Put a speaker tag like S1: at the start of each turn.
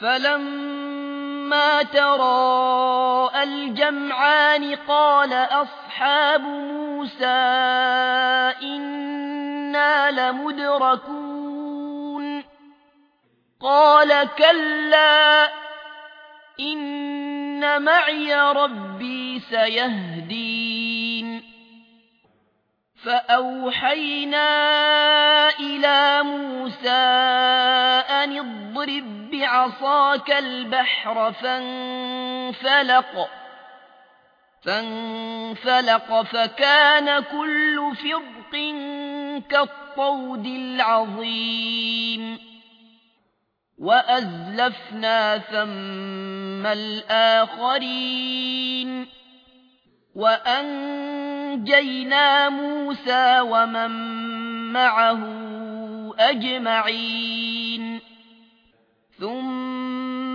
S1: فلما تراءى الجمعان قال أصحاب موسى إنا لمدركون قال كلا إن معي ربي سيهدين فأوحينا إلى موسى أن اضرب بعصاك البحر فانفلق فانفلق فكان كل فرق كالطود العظيم. وأزلفنا ثم الآخرين. وأنجينا موسى ومن معه أجمعين.